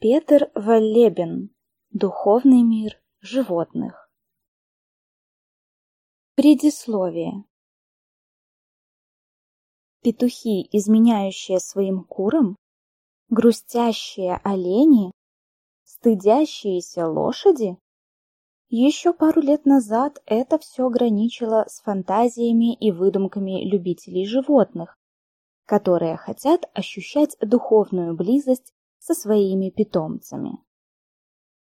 Петр Валлебен. Духовный мир животных. Предисловие. Петухи, изменяющие своим курам, грустящие олени, стыдящиеся лошади? Еще пару лет назад это все граничило с фантазиями и выдумками любителей животных, которые хотят ощущать духовную близость со своими питомцами.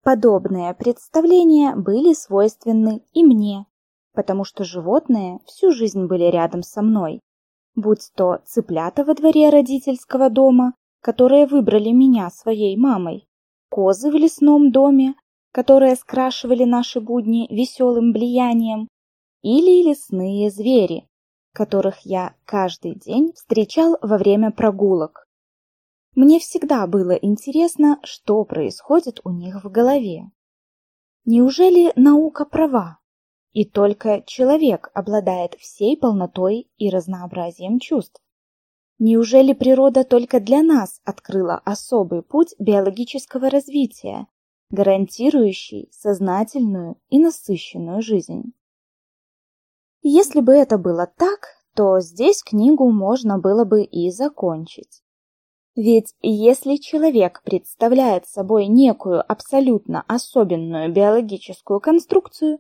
Подобные представления были свойственны и мне, потому что животные всю жизнь были рядом со мной, будь то цыплята во дворе родительского дома, которые выбрали меня своей мамой, козы в лесном доме, которые скрашивали наши будни веселым влиянием, или лесные звери, которых я каждый день встречал во время прогулок. Мне всегда было интересно, что происходит у них в голове. Неужели наука права? И только человек обладает всей полнотой и разнообразием чувств. Неужели природа только для нас открыла особый путь биологического развития, гарантирующий сознательную и насыщенную жизнь? Если бы это было так, то здесь книгу можно было бы и закончить. Ведь если человек представляет собой некую абсолютно особенную биологическую конструкцию,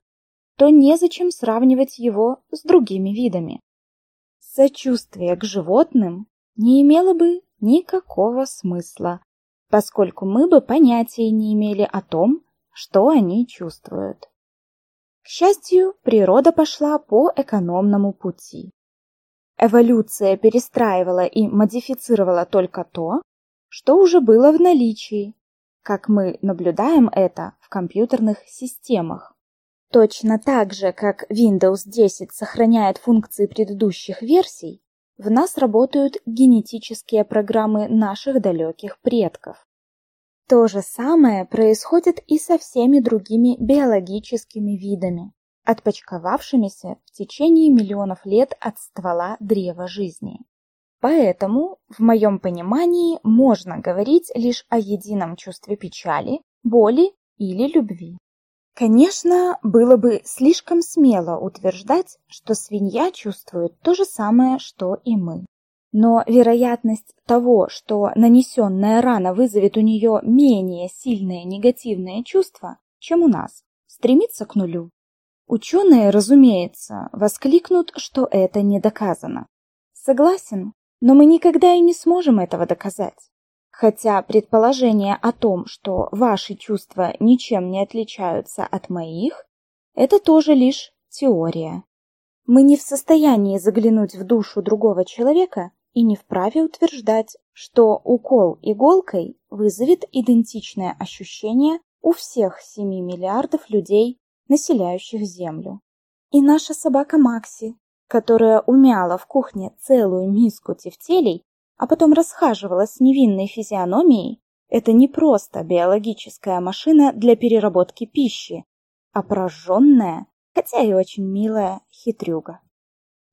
то незачем сравнивать его с другими видами. Сочувствие к животным не имело бы никакого смысла, поскольку мы бы понятия не имели о том, что они чувствуют. К счастью, природа пошла по экономному пути. Эволюция перестраивала и модифицировала только то, что уже было в наличии, как мы наблюдаем это в компьютерных системах. Точно так же, как Windows 10 сохраняет функции предыдущих версий, в нас работают генетические программы наших далеких предков. То же самое происходит и со всеми другими биологическими видами отпочковавшимися в течение миллионов лет от ствола древа жизни. Поэтому, в моем понимании, можно говорить лишь о едином чувстве печали, боли или любви. Конечно, было бы слишком смело утверждать, что свинья чувствует то же самое, что и мы. Но вероятность того, что нанесенная рана вызовет у нее менее сильные негативные чувства, чем у нас, стремится к нулю. Ученые, разумеется, воскликнут, что это не доказано. Согласен, но мы никогда и не сможем этого доказать. Хотя предположение о том, что ваши чувства ничем не отличаются от моих, это тоже лишь теория. Мы не в состоянии заглянуть в душу другого человека и не вправе утверждать, что укол иголкой вызовет идентичное ощущение у всех 7 миллиардов людей населяющих Землю. И наша собака Макси, которая умяла в кухне целую миску тефтелей, а потом расхаживала с невинной физиономией, это не просто биологическая машина для переработки пищи, а прожженная, хотя и очень милая хитрюга.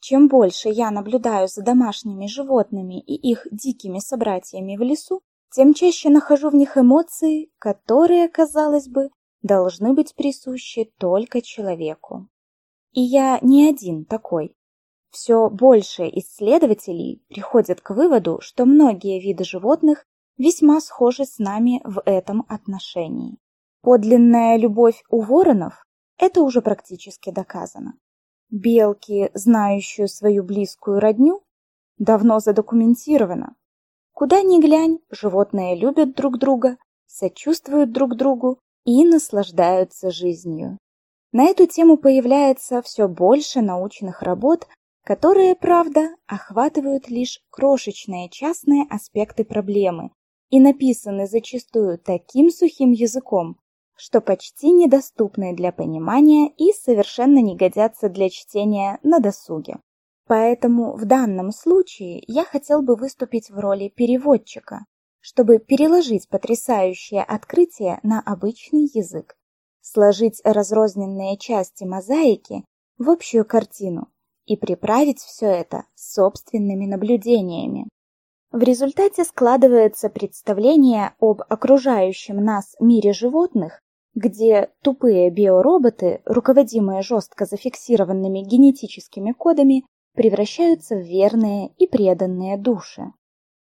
Чем больше я наблюдаю за домашними животными и их дикими собратьями в лесу, тем чаще нахожу в них эмоции, которые, казалось бы, должны быть присущи только человеку. И я не один такой. Все больше исследователей приходят к выводу, что многие виды животных весьма схожи с нами в этом отношении. Подлинная любовь у воронов – это уже практически доказано. Белки, знающие свою близкую родню, давно задокументировано. Куда ни глянь, животные любят друг друга, сочувствуют друг другу и наслаждаются жизнью. На эту тему появляется все больше научных работ, которые, правда, охватывают лишь крошечные частные аспекты проблемы и написаны зачастую таким сухим языком, что почти недоступны для понимания и совершенно не годятся для чтения на досуге. Поэтому в данном случае я хотел бы выступить в роли переводчика, чтобы переложить потрясающее открытие на обычный язык, сложить разрозненные части мозаики в общую картину и приправить все это собственными наблюдениями. В результате складывается представление об окружающем нас мире животных, где тупые биороботы, руководимые жестко зафиксированными генетическими кодами, превращаются в верные и преданные души.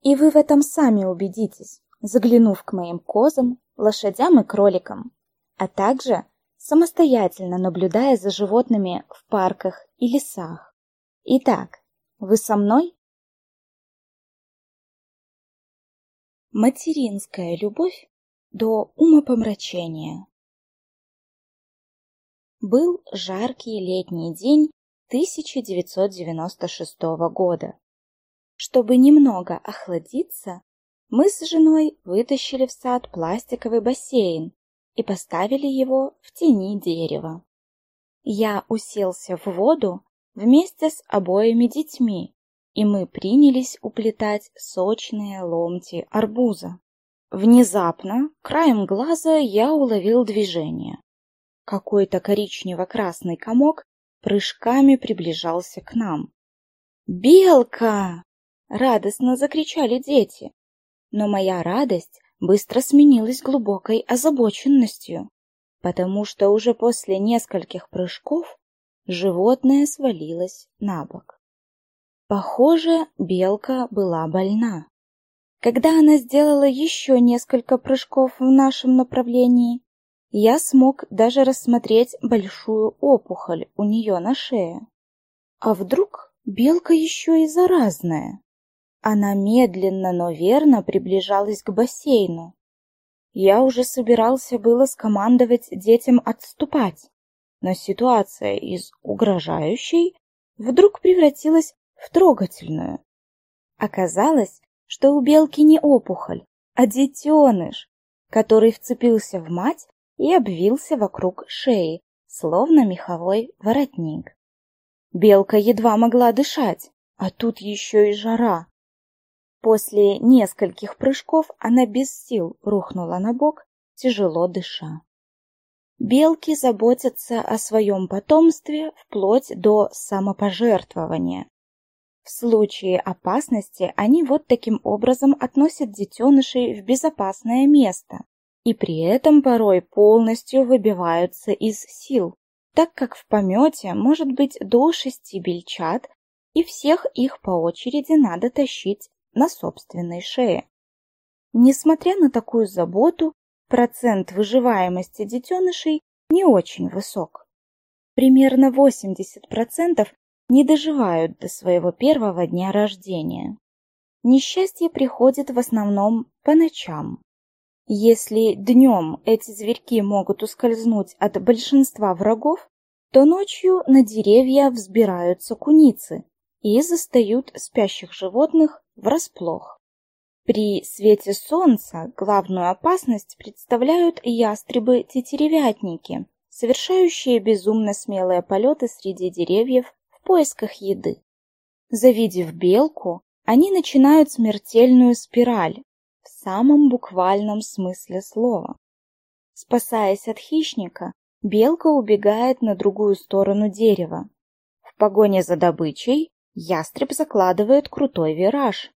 И вы в этом сами убедитесь, заглянув к моим козам, лошадям и кроликам, а также самостоятельно наблюдая за животными в парках и лесах. Итак, вы со мной? Материнская любовь до умопомрачения. Был жаркий летний день 1996 года. Чтобы немного охладиться, мы с женой вытащили в сад пластиковый бассейн и поставили его в тени дерева. Я уселся в воду вместе с обоими детьми, и мы принялись уплетать сочные ломти арбуза. Внезапно, краем глаза, я уловил движение. Какой-то коричнево-красный комок прыжками приближался к нам. «Белка!» — радостно закричали дети. Но моя радость быстро сменилась глубокой озабоченностью, потому что уже после нескольких прыжков животное свалилось на бок. Похоже, белка была больна. Когда она сделала еще несколько прыжков в нашем направлении, я смог даже рассмотреть большую опухоль у нее на шее. А вдруг белка еще и заразная? Она медленно, но верно приближалась к бассейну. Я уже собирался было скомандовать детям отступать, но ситуация из угрожающей вдруг превратилась в трогательную. Оказалось, что у белки не опухоль, а детеныш, который вцепился в мать и обвился вокруг шеи, словно меховой воротник. Белка едва могла дышать, а тут еще и жара. После нескольких прыжков она без сил рухнула на бок, тяжело дыша. Белки заботятся о своем потомстве вплоть до самопожертвования. В случае опасности они вот таким образом относят детенышей в безопасное место, и при этом порой полностью выбиваются из сил, так как в помете может быть до шести бельчат, и всех их по очереди надо тащить на собственной шее. Несмотря на такую заботу, процент выживаемости детенышей не очень высок. Примерно 80% не доживают до своего первого дня рождения. Несчастье приходит в основном по ночам. Если днем эти зверьки могут ускользнуть от большинства врагов, то ночью на деревья взбираются куницы и застают спящих животных врасплох. При свете солнца главную опасность представляют ястребы-тетеревятники, совершающие безумно смелые полеты среди деревьев в поисках еды. Завидев белку, они начинают смертельную спираль, в самом буквальном смысле слова. Спасаясь от хищника, белка убегает на другую сторону дерева. В погоне за добычей ястреб закладывает крутой вираж.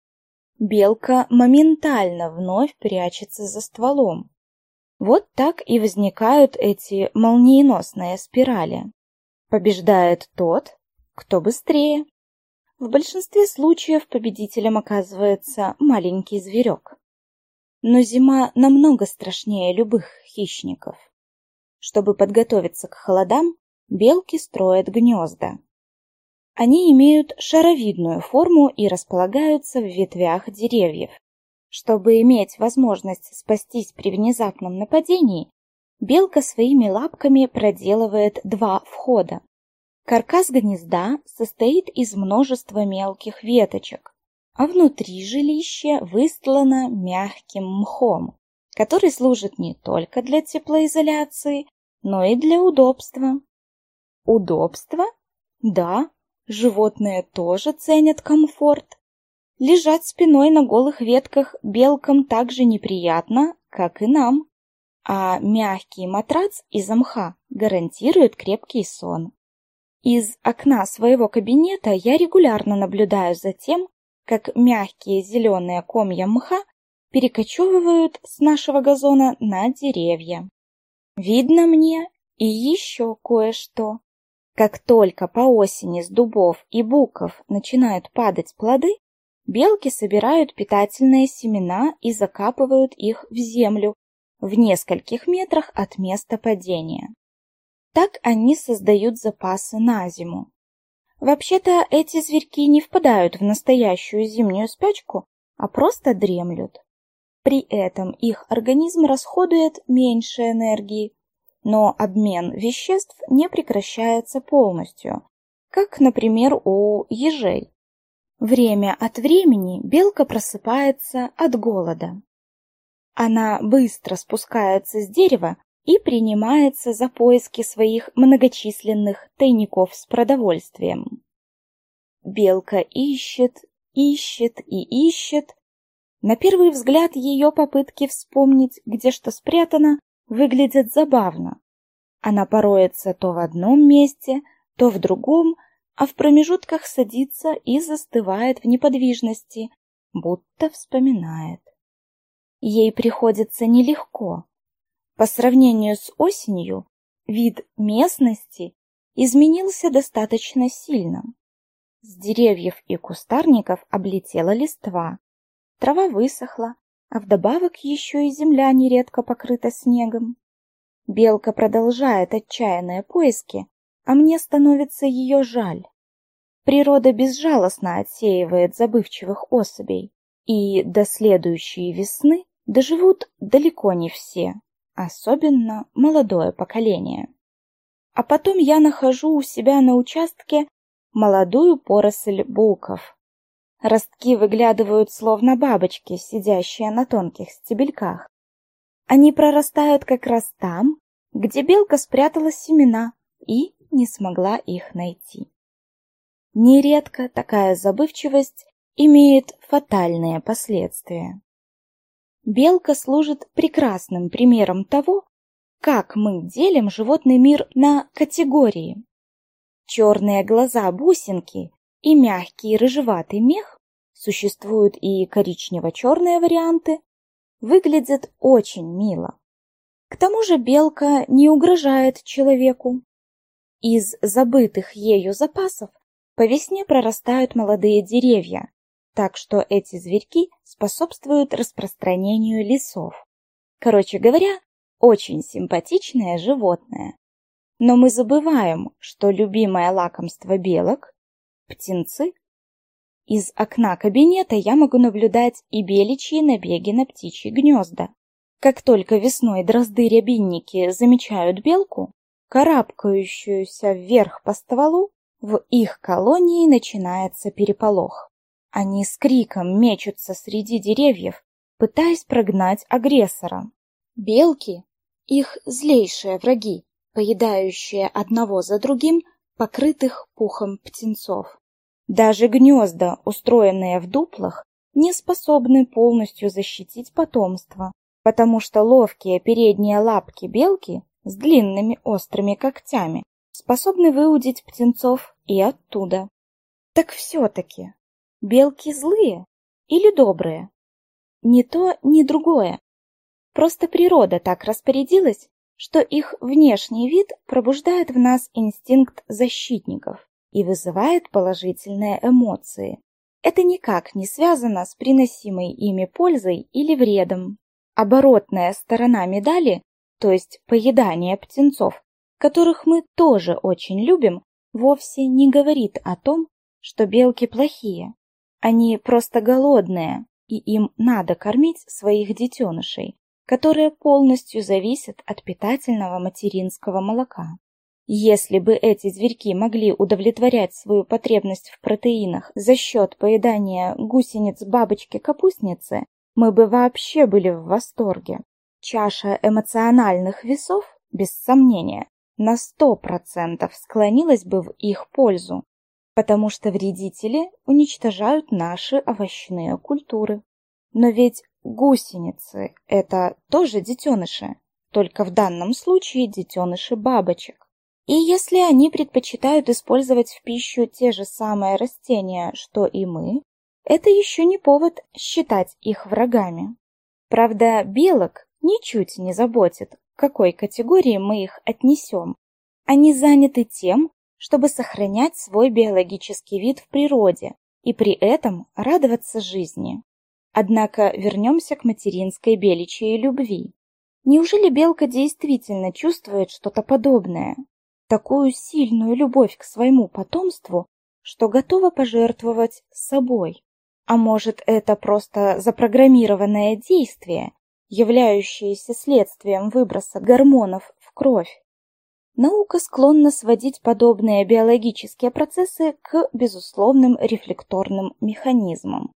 Белка моментально вновь прячется за стволом. Вот так и возникают эти молниеносные спирали. Побеждает тот, кто быстрее. В большинстве случаев победителем оказывается маленький зверек. Но зима намного страшнее любых хищников. Чтобы подготовиться к холодам, белки строят гнезда. Они имеют шаровидную форму и располагаются в ветвях деревьев. Чтобы иметь возможность спастись при внезапном нападении, белка своими лапками проделывает два входа. Каркас гнезда состоит из множества мелких веточек, а внутри жилища выстлано мягким мхом, который служит не только для теплоизоляции, но и для удобства. Удобство? Да, животные тоже ценят комфорт. Лежать спиной на голых ветках белкам так же неприятно, как и нам. А мягкий матрац из мха гарантирует крепкий сон. Из окна своего кабинета я регулярно наблюдаю за тем, как мягкие зеленые комья мха перекочевывают с нашего газона на деревья. Видно мне и еще кое-что. Как только по осени с дубов и буков начинают падать плоды, белки собирают питательные семена и закапывают их в землю в нескольких метрах от места падения. Так они создают запасы на зиму. Вообще-то эти зверьки не впадают в настоящую зимнюю спячку, а просто дремлют. При этом их организм расходует меньше энергии, но обмен веществ не прекращается полностью, как, например, у ежей. Время от времени белка просыпается от голода. Она быстро спускается с дерева и принимается за поиски своих многочисленных тайников с продовольствием. Белка ищет, ищет и ищет. На первый взгляд ее попытки вспомнить, где что спрятано, выглядят забавно. Она пороется то в одном месте, то в другом, а в промежутках садится и застывает в неподвижности, будто вспоминает. Ей приходится нелегко. По сравнению с осенью, вид местности изменился достаточно сильно. С деревьев и кустарников облетела листва, трава высохла, а вдобавок еще и земля нередко покрыта снегом. Белка продолжает отчаянные поиски, а мне становится ее жаль. Природа безжалостно отсеивает забывчивых особей, и до следующей весны доживут далеко не все особенно молодое поколение. А потом я нахожу у себя на участке молодую поросль буков. Ростки выглядывают словно бабочки, сидящие на тонких стебельках. Они прорастают как раз там, где белка спрятала семена и не смогла их найти. Нередко такая забывчивость имеет фатальные последствия. Белка служит прекрасным примером того, как мы делим животный мир на категории. Черные глаза бусинки и мягкий рыжеватый мех, существуют и коричнево-черные варианты, выглядят очень мило. К тому же белка не угрожает человеку. Из забытых ею запасов по весне прорастают молодые деревья, так что эти зверьки способствуют распространению лесов. Короче говоря, очень симпатичное животное. Но мы забываем, что любимое лакомство белок – птенцы. Из окна кабинета я могу наблюдать и беличьи набеги на птичьи гнезда. Как только весной дрозды-рябинники замечают белку, карабкающуюся вверх по стволу, в их колонии начинается переполох. Они с криком мечутся среди деревьев, пытаясь прогнать агрессора. Белки — их злейшие враги, поедающие одного за другим покрытых пухом птенцов. Даже гнезда, устроенные в дуплах, не способны полностью защитить потомство, потому что ловкие передние лапки белки с длинными острыми когтями способны выудить птенцов и оттуда. Так все-таки Белки злые или добрые? Ни то, ни другое. Просто природа так распорядилась, что их внешний вид пробуждает в нас инстинкт защитников и вызывает положительные эмоции. Это никак не связано с приносимой ими пользой или вредом. Оборотная сторона медали, то есть поедание птенцов, которых мы тоже очень любим, вовсе не говорит о том, что белки плохие. Они просто голодные, и им надо кормить своих детенышей, которые полностью зависят от питательного материнского молока. Если бы эти зверьки могли удовлетворять свою потребность в протеинах за счет поедания гусениц бабочки-капустницы, мы бы вообще были в восторге. Чаша эмоциональных весов, без сомнения, на сто процентов склонилась бы в их пользу потому что вредители уничтожают наши овощные культуры. Но ведь гусеницы – это тоже детеныши, только в данном случае детеныши бабочек. И если они предпочитают использовать в пищу те же самые растения, что и мы, это еще не повод считать их врагами. Правда, белок ничуть не заботит, к какой категории мы их отнесем. Они заняты тем, чтобы сохранять свой биологический вид в природе и при этом радоваться жизни. Однако вернемся к материнской беличьей любви. Неужели белка действительно чувствует что-то подобное? Такую сильную любовь к своему потомству, что готова пожертвовать собой? А может, это просто запрограммированное действие, являющееся следствием выброса гормонов в кровь? Наука склонна сводить подобные биологические процессы к безусловным рефлекторным механизмам.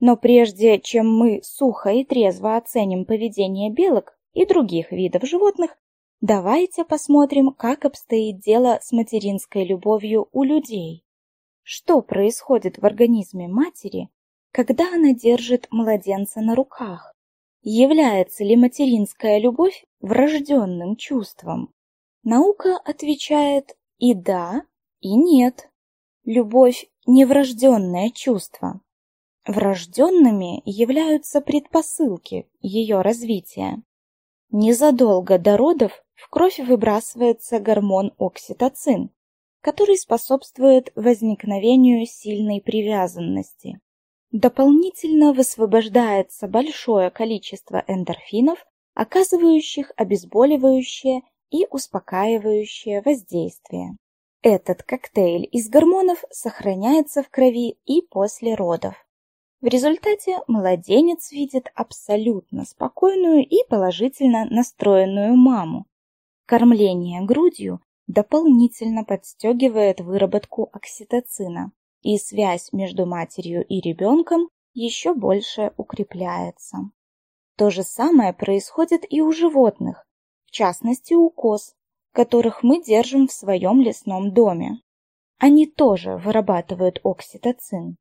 Но прежде чем мы сухо и трезво оценим поведение белок и других видов животных, давайте посмотрим, как обстоит дело с материнской любовью у людей. Что происходит в организме матери, когда она держит младенца на руках? Является ли материнская любовь врожденным чувством? Наука отвечает и да, и нет. Любовь – неврожденное чувство. Врожденными являются предпосылки ее развития. Незадолго до родов в кровь выбрасывается гормон окситоцин, который способствует возникновению сильной привязанности. Дополнительно высвобождается большое количество эндорфинов, оказывающих обезболивающее и успокаивающее воздействие. Этот коктейль из гормонов сохраняется в крови и после родов. В результате младенец видит абсолютно спокойную и положительно настроенную маму. Кормление грудью дополнительно подстегивает выработку окситоцина, и связь между матерью и ребенком еще больше укрепляется. То же самое происходит и у животных, в частности у коз, которых мы держим в своем лесном доме. Они тоже вырабатывают окситоцин.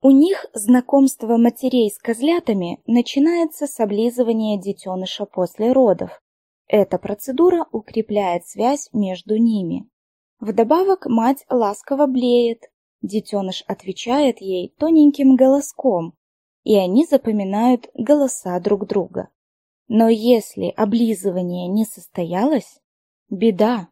У них знакомство матерей с козлятами начинается с облизывания детеныша после родов. Эта процедура укрепляет связь между ними. Вдобавок мать ласково блеет, детеныш отвечает ей тоненьким голоском, и они запоминают голоса друг друга. Но если облизывание не состоялось, беда.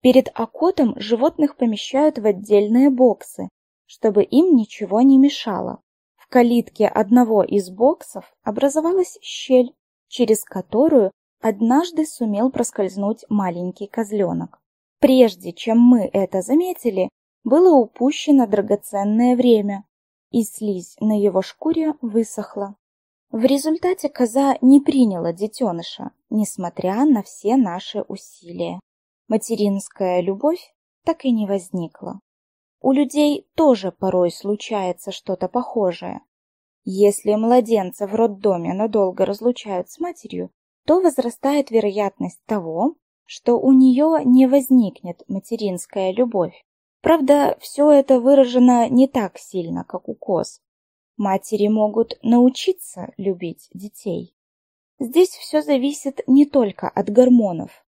Перед окотом животных помещают в отдельные боксы, чтобы им ничего не мешало. В калитке одного из боксов образовалась щель, через которую однажды сумел проскользнуть маленький козленок. Прежде чем мы это заметили, было упущено драгоценное время, и слизь на его шкуре высохла. В результате коза не приняла детеныша, несмотря на все наши усилия. Материнская любовь так и не возникла. У людей тоже порой случается что-то похожее. Если младенца в роддоме надолго разлучают с матерью, то возрастает вероятность того, что у нее не возникнет материнская любовь. Правда, все это выражено не так сильно, как у коз. Матери могут научиться любить детей. Здесь все зависит не только от гормонов.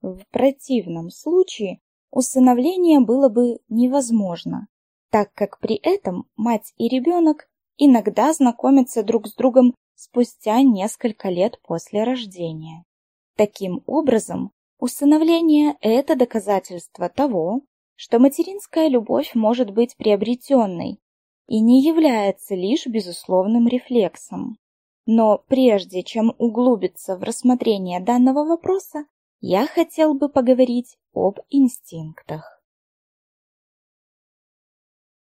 В противном случае усыновление было бы невозможно, так как при этом мать и ребенок иногда знакомятся друг с другом спустя несколько лет после рождения. Таким образом, усыновление – это доказательство того, что материнская любовь может быть приобретенной, и не является лишь безусловным рефлексом. Но прежде чем углубиться в рассмотрение данного вопроса, я хотел бы поговорить об инстинктах.